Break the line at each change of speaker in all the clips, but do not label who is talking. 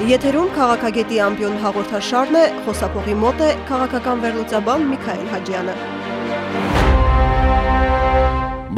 Եթերում քաղաքագետի ամբիոն հաղորդաշարն է, խոսափողի մոտ է քաղաքական վերլուծաբան Միքայել Հաջյանը։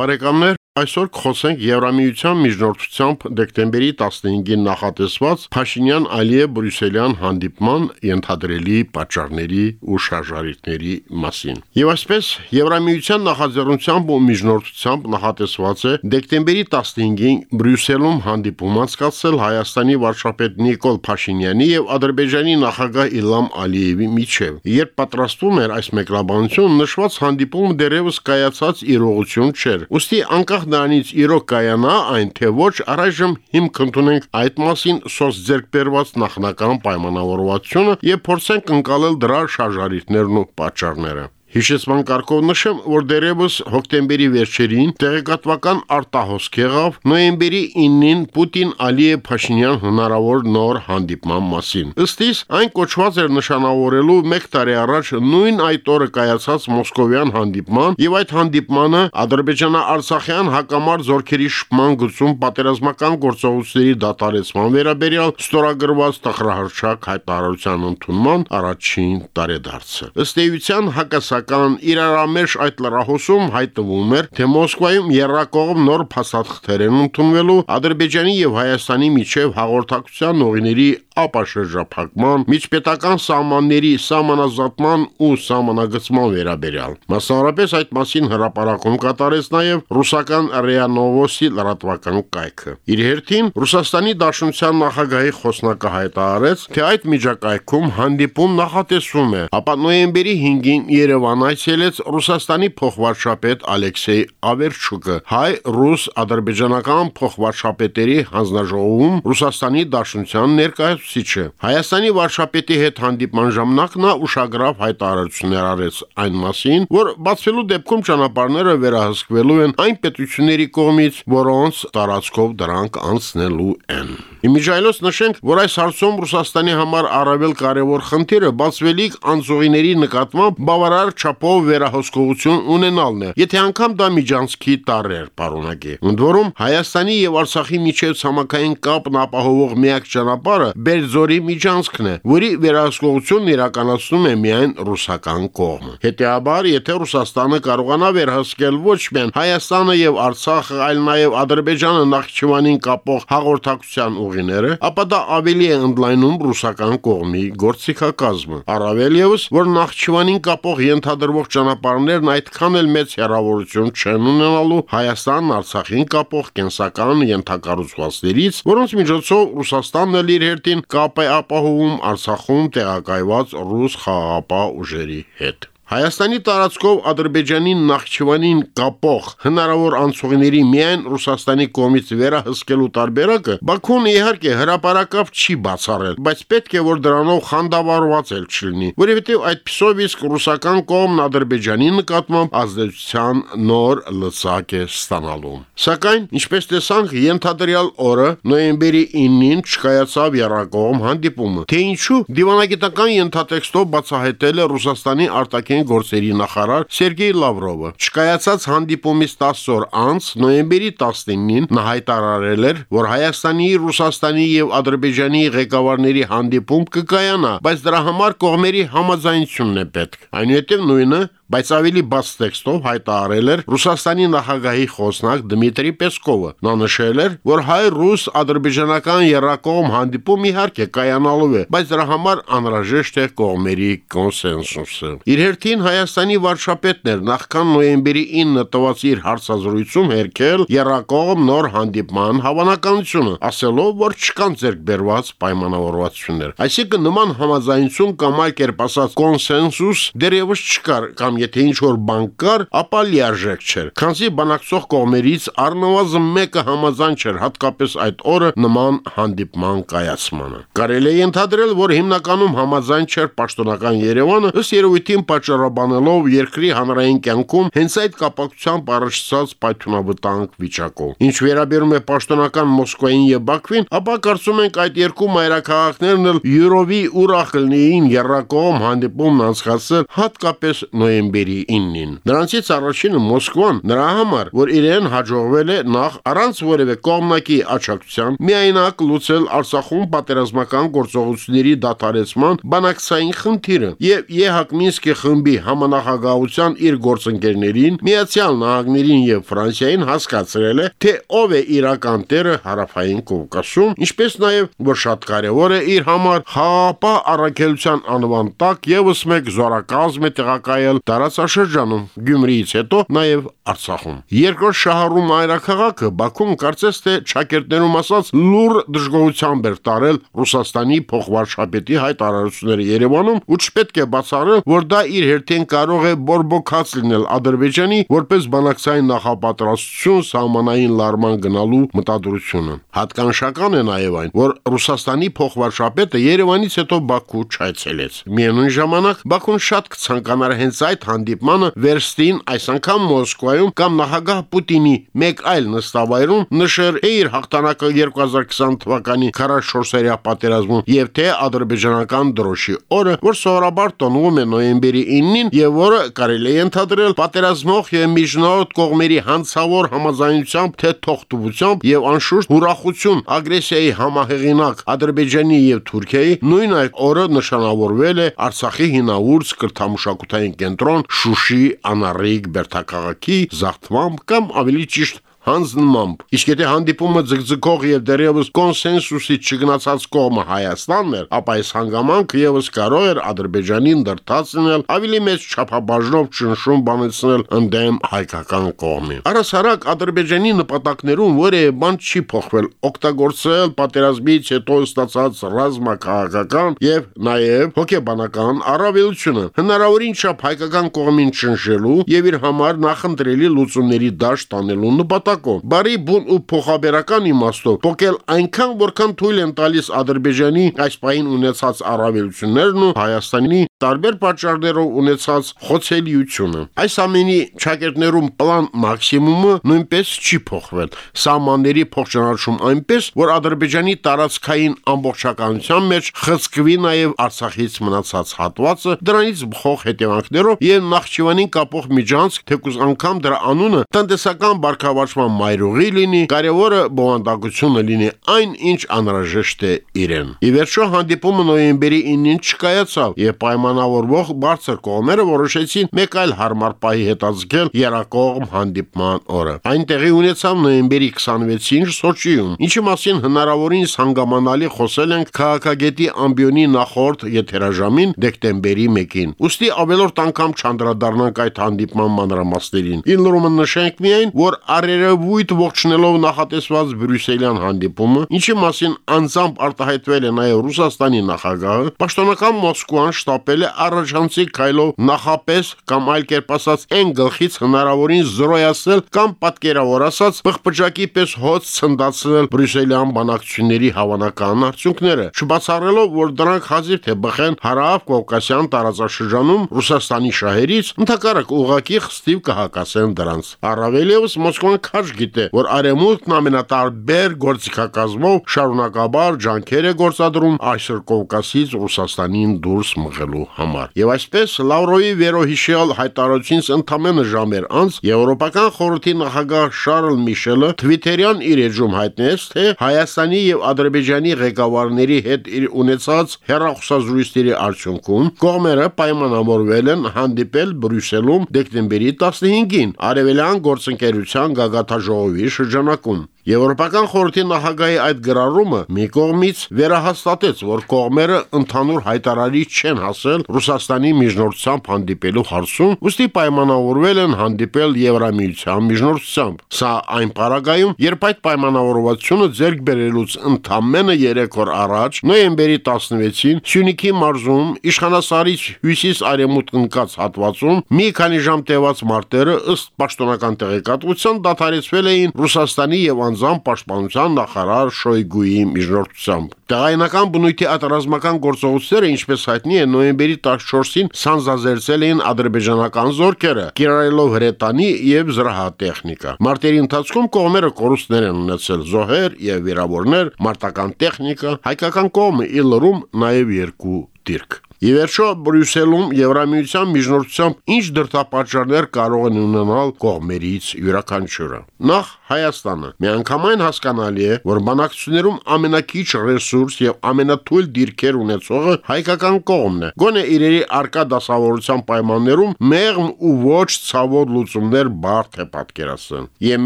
Բարեկամներ, Այսօր կխոսենք Եվրամիության միջնորդությամբ դեկտեմբերի 15-ին նախատեսված Փաշինյան-Ալիև Բրյուսելյան հանդիպման ենթադրելի պատճառների ու շարժարիտների մասին։ Եվ այսպես Եվրամիության նախաձեռնությամբ ու միջնորդությամբ նախատեսված է դեկտեմբերի 15-ին Բրյուսելում հանդիպում անցկացնել Հայաստանի վարչապետ Նիկոլ Փաշինյանի եւ Ադրբեջանի նախագահ Իլհամ Ալիևի միջև։ Երբ պատրաստվում էր այս մեկնաբանությունը, նշված հանդիպումը դերևս կայացած իրողություն չէր։ Ոստի անկախ անկախ նրանից իրոք կայանա այն թե ոչ, առայժմ հիմք ընդունենք այդ մասին սոց ձեռք բերված նախնական պայմանավորվածությունը եւ փորձենք ընկալել դրա շարժարիտներն ու պատճառները։ Հիշեցման կարգով նշեմ, որ դերևս հոկտեմբերի վերջերին տեղեկատվական արտահոսք եղավ նոյեմբերի 9-ին Պուտին-Ալիև Փաշինյան հնարավոր նոր հանդիպման մասին։ Ըստ իս, այն կոչված էր նշանավորելու 1 տարի առաջ նույն այդ օրը կայացած Մոսկովյան հանդիպման եւ այդ հանդիպմանը Ադրբեջանա-Արցախյան հակամարտ զորքերի շփման գծում պատերազմական գործողությունների դադարեցման վերաբերյալ ստորագրված տխրահարչակ հայտարարության ընդունման առաջին տարեդարձը։ Ըստ էության հակասական Սակայն իրարամերժ այդ լրահոսում հայտվում էր, թե Մոսկվայում երրակողմ նոր փաստաթղթեր են ընդունվելու Ադրբեջանի եւ Հայաստանի միջև հաղորդակցության ուղիների ապաշրջափակման, միջպետական սահմանների սահմանազատման ու սահմանագծման վերաբերյալ։ Մասնավորապես այդ մասին հրապարակում կատարեց նաև ռուսական ՌԻԱ Նովոստի լրատվական կայքը։ Իր հերթին Ռուսաստանի Դաշնության նախագահի խոսնակը հայտարարեց, թե այդ միջակայքում հանդիպում նախատեսվում է, ապա նոյեմբերի 5-ին Երևան այցելեց Ռուսաստանի փոխվարչապետ Ալեքսեյ Ավերչուկը, հայ-ռուս-ադրբեջանական փոխվարչապետերի հանձնաժողովում Ռուսաստանի Դաշնության ներկայ ներկայացուցիչը Հայաստանի վարշապետի հետ հանդիպման ժամանակ նա ուշագրավ հայտարարություններ արեց այն մասին, որ բացվելու դեպքում ճանապարհները վերահսկվելու են այն պետությունների կողմից, որոնց տարածքով դրանք անցնելու են։ Իմիջայլոց նշենք, որ այս հարցում Ռուսաստանի համար առավել կարևոր խնդիրը բացվելիք անձողիների նկատմամբ բավարար չափով վերահսկողություն ունենալն է, եթե անգամ դա միջանցքի տարեր պարունակի։ Ընդ որում Հայաստանի եւ Արցախի միջև ցամաքային կապն ապահովող միակ ճանապարհը Բերձորի միջանցքն է, որի վերահսկողությունն իրականացնում է միայն ռուսական կողմը։ Հետեաբար, եթե Ռուսաստանը կարողանա վերահսկել ոչ միայն Հայաստանը եւ Արցախը, այլ նաեւ Ադրբեջանը Նախճիվանին կապող հաղորդակցության ուղիները, ապա դա ավելի է ընդլայնում ռուսական կողմի գործիքակազմը։ Առավել եւս, որ Նախճիվանին կապող ենթադրվող ճանապարհներն այդքան էլ մեծ հեռավորություն չեն ունենալու Հայաստան Արցախին կապող կենսական ենթակառուցվածքներից, որոնց միջոցով Ռուսաստանն էլ իր հերթին կապ է ապահովում Արցախում տեղակայված ռուս խաղաղապահ ուժերի հետ։ Հայաստանի տարածքով Ադրբեջանին Նախճիվանին կապող հնարավոր անցուղիների միայն Ռուսաստանի կողմից վերահսկելու տարբերակը Բաքուն իհարկե հրաապարակավ չի բացառել, բայց պետք է որ դրանով խանդավառված էլ չլինի, որովհետև այդպիսով իսկ ռուսական կողմն Ադրբեջանի նկատմամբ ազդեցության նոր լծակ է ստանալու։ Սակայն, ինչպես տեսանք, ենթադրյալ օրը նոյեմբերի 9-ին չկայացավ երակողմ հանդիպումը։ Թե ինչու դիվանագիտական ենթատեքստով բացահայտել է Ռուսաստանի արտաքին արտաքին գործերի նախարար Սերգեյ Լավրովը չկայացած հանդիպումից 10 օր անց նոյեմբերի 19-ին նա հայտարարել էր, որ Հայաստանի, Ռուսաստանի եւ Ադրբեջանի ղեկավարների հանդիպում կկայանա, բայց դրա համար կողմերի համաձայնությունն է պետք։ Այնուհետև նույնը բայց ավելի բաց տեքստով հայտարարել էր Ռուսաստանի նախագահի խոսնակ Դմիտրի Պեսկովը։ Նա նշել էր, որ հայ-ռուս ադրբեջանական երրակողմ հանդիպում իհարկե կայանալու է, բայց դրա համար անհրաժեշտ է կողմերի կոնսենսուսը։ Իր հերթին Հայաստանի վարչապետն էր նախքան նոյեմբերի 9 տված իր հարցազրույցում հերքել երրակողմ նոր հանդիպման հավանականությունը, ասելով, որ չկան ձեռք բերված պայմանավորվածություններ։ Այսինքն նման համաձայնություն կամ այլ կերպ ասած կոնսենսուս դեռևս չկար կամ եթե ինչ որ բան կար, ապա լիարժեք չէր։ Քանզի բանակցող կողմերից առնվազն մեկը համաձայն չէր հատկապես այդ օրը նման հանդիպման կայացմանը։ Կարելի է ընդհանրել, որ հիմնականում համաձայն չէր պաշտոնական Երևանը, ըստ երևույթին պատճառաբանելով երկրի հանրային կյանքում հենց այդ կապակցությամբ առաջացած պայթունավտանգ վիճակով։ Ինչ վերաբերում է պաշտոնական Մոսկվային եւ Բաքվին, ապա կարծում ենք այդ երկու մայրաքաղաքներն էլ յուրովի ուրախ կլինեին երրակողմ հանդիպումն անցկացնել հատկապես նոյեմբերի նոյեմբերի 9-ին։ Նրանցից առաջինը Մոսկվան նրա համար, որ իրեն հաջողվել է նախ առանց որևէ կողմնակի աջակցության միայնակ լուծել Արցախում պատերազմական գործողությունների դադարեցման բանակցային խնդիրը եւ ԵՀԿ Մինսկի խմբի համանախագահության իր գործընկերներին Միացյալ Նահանգներին եւ Ֆրանսիային հասկացրել է, թե ով է իրական տերը հարավային Կովկասում, ինչպես նաեւ որ շատ կարեւոր է իր համար խաղապահ առաքելության անվան տակ եւս մեկ զորակազմ է տեղակայել տարածաշրջանում Գյումրիից հետո նաեւ Արցախում։ Երկրորդ շահառու մայրաքաղաքը Բաքուն կարծես թե ճակերտներում ասած լուր դժգոհությամբ էր տարել Ռուսաստանի փոխվարշապետի հայտարարությունները Երևանում ու չպետք է բացառել, որ դա իր հերթին կարող է բորբոքած լինել Ադրբեջանի որպես բանակցային նախապատրաստություն սահմանային լարման գնալու մտադրությունը։ Հատկանշական է նաև այն, որ Ռուսաստանի փոխվարշապետը Երևանից հետո Բաքու չայցելեց։ Միևնույն ժամանակ Բաքուն շատ կցանկանար հենց այդ հանդիպմանը վերստին այս անգամ Մոսկվայում կամ նախագահ Պուտինի մեկ այլ նստավայրում նշեր է իր հաղթանակը 2020 թվականի 44-երյա պատերազմում եւ թե ադրբեջանական դրոշի օրը, որ սովորաբար տոնվում է նոյեմբերի 9-ին եւ որը կարելի է ընդհանրել պատերազմող եւ միջնորդ կողմերի հանցավոր համաձայնությամբ թե թողտվությամբ եւ անշուշտ ուրախություն ագրեսիայի համահեղինակ Ադրբեջանի եւ Թուրքիայի նույն այդ օրը նշանավորվել է Արցախի հինավուրց կրթամշակութային կենտրոն Շուշի անառիկ Բերթակաղաքի զաղթմամբ կամ ավելի ճիշտ հանձնմամբ։ Իսկ եթե հանդիպումը ձգձգող եւ դեռևս կոնսենսուսից չգնացած կողմը Հայաստանն էր, ապա այս հանգամանքը եւս կարող էր Ադրբեջանին դրթացնել ավելի մեծ չափաբաժնով ճնշում բանեցնել ընդդեմ հայկական կողմի։ Առասարակ Ադրբեջանի նպատակներում որևէ բան չի փոխվել, օգտագործել պատերազմից հետո ստացած ռազմաքաղաքական եւ նաեւ հոգեբանական առավելությունը հնարավորին չափ հայկական կողմին ճնշելու եւ իր համար նախընտրելի լուծումների դաշտ տանելու նպատակ նպատակով։ Բարի բուն ու փոխաբերական իմաստով փոկել այնքան որքան թույլ են տալիս Ադրբեջանի այս պահին ունեցած առավելություններն ու Հայաստանի տարբեր պատճառներով ունեցած խոցելիությունը։ Այս ամենի ճակերտներում պլան մաքսիմումը նույնպես չի փոխվել։ Սահմանների փոխճանաչում այնպես, որ Ադրբեջանի տարածքային ամբողջականության մեջ խցկվի նաև Արցախից մնացած հատվածը, դրանից բխող հետևանքներով եւ Նախճիվանին կապող միջանցք, թեկուզ անգամ դրա անունը տնտեսական բարգավաճ ճանաչման մայրուղի լինի, կարևորը բովանդակությունը լինի այն, ինչ անհրաժեշտ է իրեն։ Ի վերջո հանդիպումը նոյեմբերի 9-ին չկայացավ եւ պայմանավորվող բարձր կողմերը որոշեցին մեկ այլ հարմար պահի հետաձգել երակողմ հանդիպման օրը։ Այն տեղի ունեցավ նոյեմբերի 26-ին Սոչիում, ինչի մասին հնարավորինս հանգամանալի խոսել ենք քաղաքագետի ամբիոնի նախորդ եթերաժամին դեկտեմբերի 1-ին։ Ոստի ավելորդ անգամ չանդրադառնանք այդ հանդիպման մանրամասներին։ Ինլրումը նշենք միայն, որ առերը երևույթ ողջնելով նախատեսված բրյուսելյան հանդիպումը, ինչի մասին անձամբ արտահայտվել է նաև Ռուսաստանի նախագահը, պաշտոնական Մոսկվան շտապել է առաջանցիկ քայլով նախապես կամ այլ կերպ ասած այն գլխից հնարավորին զրոյացնել կամ պատկերավոր ասած բխբճակի պես հոց ցնդացնել բրյուսելյան բանակցությունների հավանական արդյունքները, չբացառելով, որ դրանք հազիվ թե բխեն հարավ Կովկասյան տարածաշրջանում Ռուսաստանի շահերից, ընդհակառակ ուղակի խստիվ կհակասեն դրանց։ Առավել եւս Մոսկվան քաշ գիտե, որ արեմուտքն ամենատարբեր գործիքակազմով շարունակաբար ջանքեր է գործադրում այսօր Կովկասից Ռուսաստանին դուրս մղելու համար։ Եվ այսպես Լավրովի վերոհիշյալ հայտարարությունից ընդամենը ժամեր անց Եվրոպական խորհրդի նախագահ Շարլ Միշելը Թվիտերյան իր էջում հայտնեց, թե Հայաստանի եւ Ադրբեջանի ղեկավարների հետ իր ունեցած հերախոսազրույցների արդյունքում կողմերը պայմանավորվել են հանդիպել Բրյուսելում դեկտեմբերի 15-ին արևելյան գործընկերության գագաթ հանրահավաքժողովի շրջանակում Եվրոպական խորհրդի նախագահի այդ գրառումը մի կողմից վերահաստատեց, որ կողմերը ընդհանուր հայտարարի չեն հասել Ռուսաստանի միջնորդությամբ հանդիպելու հարցում, ուստի պայմանավորվել են հանդիպել Եվրամիության միջնորդությամբ։ Սա այն պարագայում, երբ այդ պայմանավորվածությունը ձեռք բերելուց ընդամենը 3 օր առաջ, նոյեմբերի 16-ին Սյունիքի մարզում իշխանասարից հյուսիս արևմուտք ընկած հատվածում մի քանի ժամ տևած մարտերը ըստ պաշտոնական տեղեկատվության դադարեցվել էին Ռուսաստանի եւ անձամբ պաշտպանության նախարար Շոյգուի միջնորդությամբ։ Տեղայնական բնույթի ատառազմական գործողությունները, ինչպես հայտնի է, նոյեմբերի 14-ին սանձազերծել էին ադրբեջանական զորքերը, կիրառելով հրետանի եւ զրահատեխնիկա։ Մարտերի ընթացքում կողմերը կորուստներ են ունեցել զոհեր եւ վիրավորներ, մարտական տեխնիկա, հայկական կողմը ի լրում նաեւ երկու դիրք։ Ի վերջո Բրյուսելում Եվրամիության միջնորդությամբ ինչ դրդապատճառներ կարող են ունենալ կողմերից յուրաքանչյուրը։ Նախ Հայաստանը։ Միանգամայն հասկանալի է, որ բանակցություններում ամենակիչ ռեսուրս եւ ամենաթույլ դիրքեր ունեցողը հայկական կողմն է։ Գոնե իրերի արկա դասավորության պայմաններում մեղմ ու ոչ ցավոտ լուծումներ բարդ է պատկերացնել։ Եվ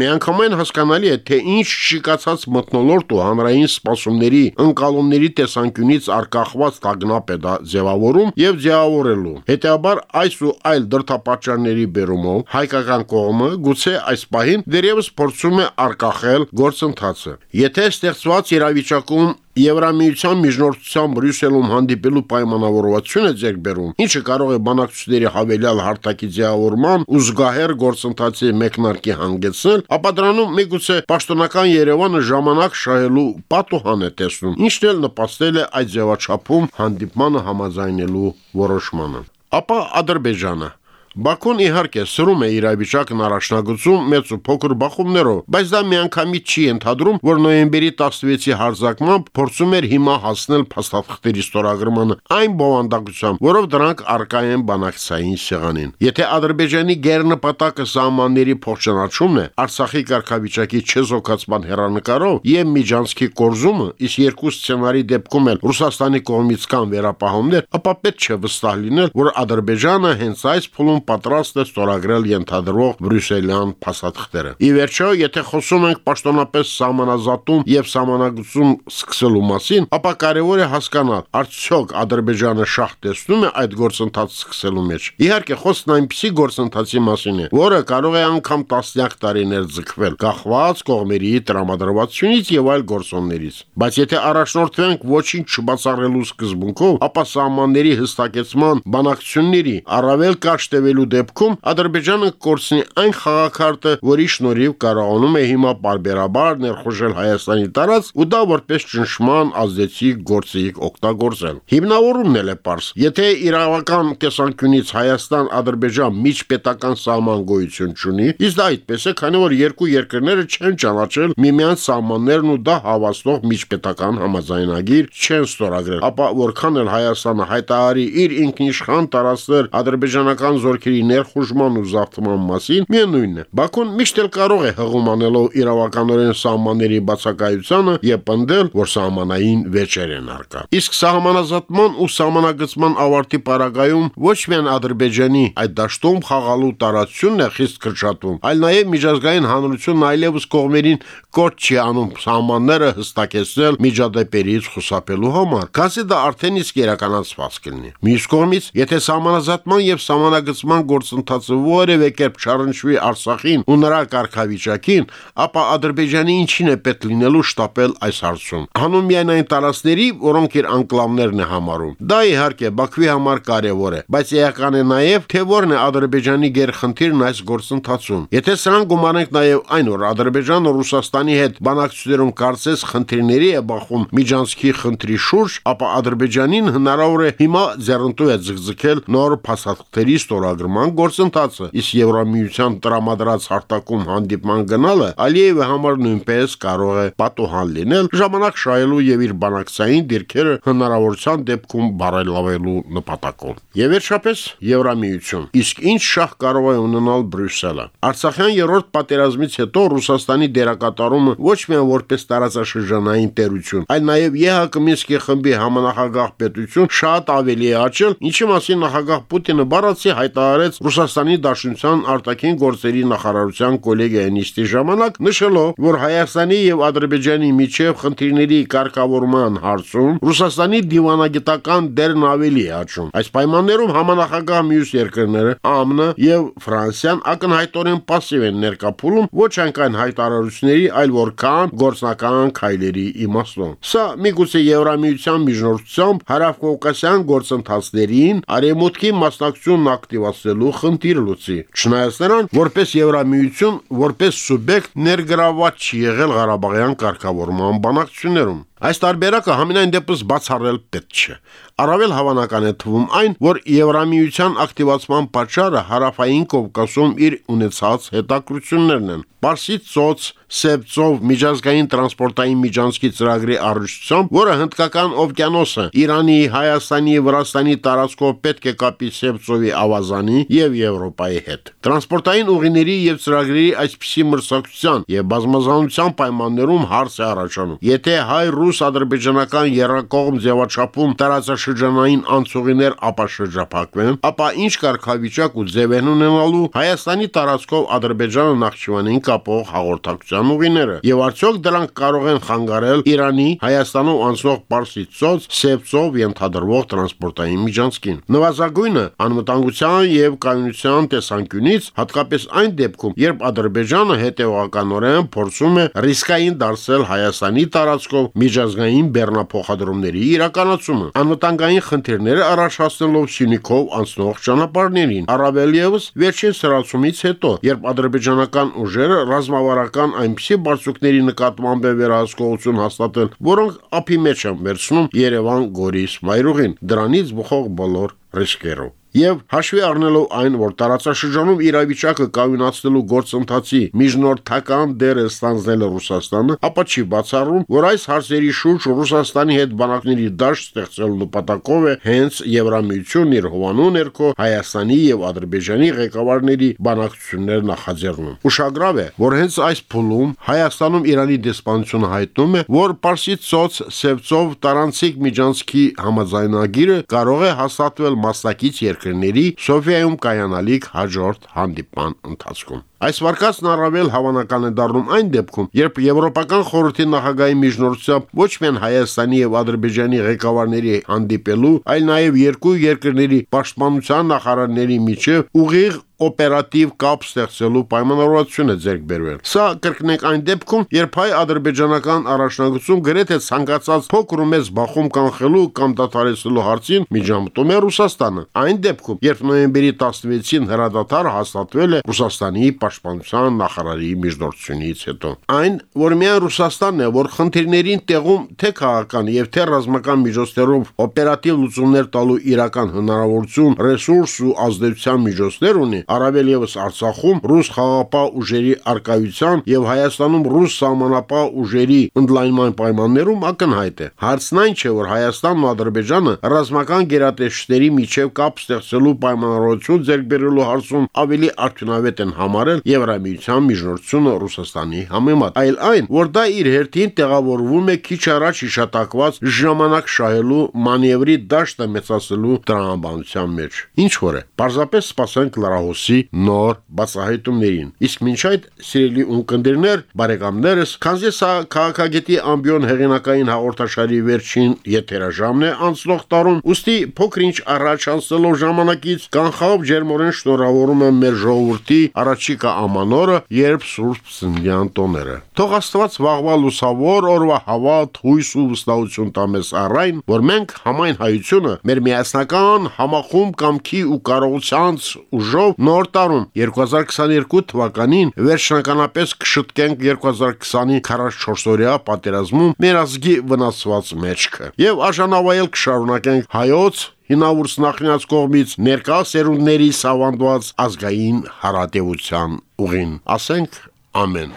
միանգամայն հասկանալի է, թե ինչ շիկացած մտնոլորտ ու հանրային սպասումների ընկալումների տեսանկյունից արկախված տագնապ է դա ձևավորում եւ ձևավորելու։ Հետեւաբար այս ու այլ դրդապատճառների բերումով հայկական կողմը գուցե այս պահին դերևս փորձում է արկախել գործընթացը։ Եթե ստեղծված իրավիճակում Եվրամիության միջնորդության Բրյուսելում հանդիպելու պայմանավորվածություն է ձեռք բերում, ինչը կարող է բանակցությունների հավելյալ հարթակի ձևավորման ու զգահեր գործընթացի մեկնարկի հանգեցնել, ապա դրանում միգուցե պաշտոնական Երևանը ժամանակ շահելու պատուհան է տեսնում, ինչն էլ նպաստել է այդ ձևաչափում հանդիպմանը համաձայնելու որոշմանը։ Ապա Ադրբեջանը Բաքուն իհարկե սրում է իրավիճակն առաջնագծում մեծ ու փոքր բախումներով, բայց դա միանգամից չի ընդհանրում, որ նոյեմբերի 16-ի հարձակմամբ փորձում էր հիմա հասնել փաստաթղթերի ստորագրմանը այն բովանդակությամբ, որով դրանք արկա են բանակցային սեղանին։ Եթե Ադրբեջանի գերնպատակը սահմանների փոխճանաչումն է, Արցախի կարգավիճակի չեզոքացման հերանեկարով եւ Միջանցքի կորզումը, իսկ երկու սցենարի դեպքում էլ Ռուսաստանի կողմից կան վերապահումներ, ապա պետք չէ վստահ լինել, որ Ադրբեջանը հենց այս փուլում պատրաստ է ստորագրել ենթադրվող բրյուսելյան փաստաթղթերը։ Ի վերջո, եթե խոսում ենք պաշտոնապես սահմանազատում եւ սահմանագծում սկսելու մասին, ապա կարեւոր է հասկանալ, արդյոք Ադրբեջանը շահ տեսնում է այդ գործընթացը սկսելու մեջ։ Իհարկե, խոսքն այնպիսի գործընթացի մասին է, որը կարող է անգամ տասնյակ տարիներ ձգվել, կախված կողմերի տրամադրվածությունից եւ այլ գործոններից։ Բայց եթե առաջնորդվենք ոչինչ չբացառելու սկզբունքով, ապա սահմանների հստակեցման բանակցությունների առավել կարճ տևելու ստեղծվելու դեպքում Ադրբեջանը կորցնի այն խաղակարտը, որի շնորհիվ կարողանում է հիմա բարբերաբար ներխուժել Հայաստանի տարած ու դա որպես ճնշման ազդեցիկ գործիք օգտագործել։ Հիմնավորումն էլ է པարս։ Եթե իրավական տեսանկյունից Հայաստան-Ադրբեջան միջպետական սահման գոյություն ունի, իսկ դա այդպես է, քանի որ երկու երկրները չեն ճանաչել միմյանց սահմաններն ու դա հավաստող միջպետական համաձայնագիր չեն ստորագրել, ապա որքան էլ Հայաստանը հայտարարի իր ինքնիշխան տարածքներ ադրբեջանական զորքի ջանքերի ներխուժման ու զավթման մասին միևնույնն է։ Բաքուն միշտ էլ կարող է հղում անելով իրավականորեն սահմանների բացակայությանը եւ պնդել, որ սահմանային վեճեր են արկա։ Իսկ սահմանազատման ու սահմանագծման ավարտի պարագայում ոչ միայն Ադրբեջանի այդ դաշտում խաղալու տարածությունն է խիստ կրճատվում, այլ նաեւ միջազգային հանրությունն այլևս կողմերին կոչ չի անում սահմանները հստակեցնել միջադեպերից խուսափելու համար։ Կասի դա արդեն իսկ իրականացված կլինի։ Մյուս կողմից, եթե սահմանազատման եւ սահմանագծման ստեղծման գործընթացը որևէ կերպ չառնչվի Արցախին ու նրա կարգավիճակին, ապա Ադրբեջանի ինչին է պետք լինելու շտապել այս հարցում։ Հանում միայն այն տարածքների, որոնք իր անկլավներն է համարում։ Դա իհարկե Բաքվի համար կարևոր է, բայց էական է նաև, թե որն է Ադրբեջանի գերխնդիրն այս գործընթացում։ Եթե սրան գումարենք նաև այն, որ Ադրբեջանը Ռուսաստանի հետ բանակցություններում կարծես խնդիրների է բախում Միջանցքի խնդրի շուրջ, ապա Ադրբեջանին հնարավոր է հիմա ձեռնտու է ձգձգել նոր փաստաթղթերի ստորագրում ստորագրման գործընթացը, իսկ Եվրամիության տրամադրած հարտակում հանդիպման գնալը Ալիևի համար նույնպես կարող է պատոհան լինել ժամանակ շահելու եւ իր բանակցային դիրքերը հնարավորության դեպքում բարելավելու նպատակով։ Եվ վերջապես Եվրամիություն։ Իսկ ինչ շահ կարող է ունենալ Բրյուսելը։ Արցախյան երրորդ պատերազմից հետո Ռուսաստանի դերակատարումը ոչ միայն որպես տարածաշրջանային տերություն, այլ նաև ԵՀԿ Մինսկի խմբի համանախագահ պետություն շատ ավելի է աճել, ինչի մասին նախագահ Պուտինը բառացի հայտարարել հայտարարեց Ռուսաստանի Դաշնության արտաքին գործերի նախարարության կոլեգիայի նիստի ժամանակ, նշելով, որ Հայաստանի եւ Ադրբեջանի միջև խնդիրների կարգավորման հարցում Ռուսաստանի դիվանագիտական դերն ավելի է աճում։ Այս պայմաններում համանախագահ մյուս երկրները ԱՄՆ եւ Ֆրանսիան ակնհայտորեն пассив են ներկապուլում ոչ այնքան հայտարարությունների, այլ որքան գործնական քայլերի իմաստով։ Սա միգուցե Եվրամիության միջնորդությամբ հարավկովկասյան գործընթացներին արևմուտքի մասնակցությունն ակտիվացնել ստեղծելու խնդիր լուծի։ Չնայած նրան, որպես Եվրամիություն, որպես սուբյեկտ ներգրաված չի եղել Ղարաբաղյան կարգավորման բանակցություններում։ Այս տարբերակը համենայն դեպս բացառել պետք չէ։ Առավել հավանական է թվում այն, որ Եվրամիության ակտիվացման պատճառը հարավային Կովկասում իր ունեցած հետաքրություններն են։ Պարսից ծոց Սեպծով միջազգային տրանսպորտային միջանցքի ծրագրի առնչությամբ, որը հնդկական օվկիանոսը Իրանի, Հայաստանի, Վրաստանի տարածքով պետք է կապի Սեպծովի ավազանի եւ Եվրոպայի հետ։ Տրանսպորտային ուղիների եւ ծրագրերի այսպիսի մրցակցության եւ բազմազանության պայմաններում հարց է առաջանում։ Եթե հայ-ռուս-ադրբեջանական երրակողմ ձևաչափում տարածաշրջանային անցուղիներ ապաշրջափակվեն, ապա ինչ կարգավիճակ ու ձև են ունենալու Հայաստանի տարածքով Ադրբեջանը Նախճիվանին կապող հաղորդակցության ուղիները եւ արդյոք դրանք կարող են խանգարել Իրանի Հայաստանով անցնող Պարսից ծոց Սեպծով ենթադրվող տրանսպորտային միջանցքին։ Նվազագույնը անվտանգության եւ կայունության տեսանկյունից հատկապես այն դեպքում, երբ Ադրբեջանը հետեւականորեն փորձում է ռիսկային դարձել Հայաստանի տարածքով միջազգային բեռնափոխադրումների իրականացումը, անվտանգային խնդիրները առաջացնելով Սյունիքով անցնող ճանապարհներին, առավել եւս վերջին սրացումից հետո, երբ ադրբեջանական ուժերը ռազմավարական այնպիսի բարձուկների նկատմամբ է վերահսկողություն հաստատել, որոնք ափի մեջ են վերցնում Երևան-Գորիս մայրուղին, դրանից բխող բոլոր ռիսկերով։ Եվ հաշվի առնելով այն, որ տարածաշրջանում իրավիճակը կայունացնելու գործընթացի միջնորդական դեր է ստանձնել Ռուսաստանը, ապա չի բացառում, որ այս հարցերի շուրջ Ռուսաստանի հետ բանակների դաշտ ստեղծելու նպատակով է հենց Եվրամիությունն իր հովանու ներքո Հայաստանի եւ Ադրբեջանի ղեկավարների բանակցություններ նախաձեռնում։ Ուշագրավ է, որ հենց այս փուլում Հայաստանում Իրանի դեսպանությունը հայտնում է, որ Պարսից ծոց Սևծով տարանցիկ միջանցքի համաձայնագիրը կարող է հաստատվել մասնակից երկրների երկրների Սոֆիայում կայանալիք հաջորդ հանդիպման ընթացքում։ Այս վարկածն առավել հավանական է դառնում այն դեպքում, երբ Եվրոպական խորհրդի նախագահի միջնորդությամբ ոչ միայն Հայաստանի եւ Ադրբեջանի ղեկավարների հանդիպելու, այլ նաեւ երկու երկրների պաշտպանության նախարարների միջև ուղիղ օպերատիվ կապ ստեղծելու պայմանավորվածություն է ձեռք բերվել։ Սա կրկնենք այն դեպքում, երբ հայ-ադրբեջանական առաջնագծում գրեթե ցանկացած փոքր ու մեծ բախում կանխելու կամ դադարեցնելու հարցին միջամտում է Ռուսաստանը։ Այն դեպքում, երբ նոյեմբերի 16-ին հրադադար հաստատվել է Ռուսաստանի պաշտպանության նախարարի միջնորդությունից հետո։ Այն, որ միայն Ռուսաստանն է, որ խնդիրներին տեղում թե քաղաքական եւ թե ռազմական միջոցներով օպերատիվ լուծումներ տալու իրական հնարավորություն, ռեսուրս ու ազդեցության միջոցներ ունի, առավել եւս Արցախում ռուս խաղապահ ուժերի արկայության եւ Հայաստանում ռուս սահմանապահ ուժերի ընդլայնման պայմաններում ակնհայտ է։ Հարցն այն չէ, որ Հայաստանն ու Ադրբեջանը ռազմական գերատեսչությունների միջև կապ ստեղծելու պայմանավորություն ձեռք բերելու հարցում ավելի արդյունավետ են համարել Եվրամիության միջնորդությունը Ռուսաստանի համեմատ, այլ այն, որ դա իր հերթին տեղավորվում է քիչ առաջ հիշատակված ժամանակ շահելու մանևրի դաշտը մեծացնելու տրամաբանության մեջ։ Ինչ որ է, պարզապես սպասենք լրահոս լրահոսի նոր բացահայտումներին։ Իսկ մինչ այդ, սիրելի ունկնդիրներ, բարեկամներս, քանզի սա քաղաքագետի ամբիոն հեղինակային հաղորդաշարի վերջին եթերաժամն է անցնող տարում, ուստի փոքրինչ առաջ անցնելով ժամանակից կանխավ ջերմորեն շնորհավորում եմ մեր ժողովրդի առաջիկա ամանորը, երբ Սուրբ Ծննդյան տոները։ Թող Աստված վաղվա լուսավոր օրվա հավատ, հույս ու վստահություն տա մեզ առայն, որ մենք համայն հայությունը մեր միասնական համախում կամքի ու կարողությանց ուժով նոր տարում 2022 թվականին վերջնականապես կշտկենք 2020-ի 44-օրյա պատերազմում մեր ազգի վնասված մեջքը եւ արժանավայել կշարունակենք հայոց հինավուրց նախնյաց կողմից ներկա սերունդների սավանդված ազգային հարատեվության ուղին ասենք ամեն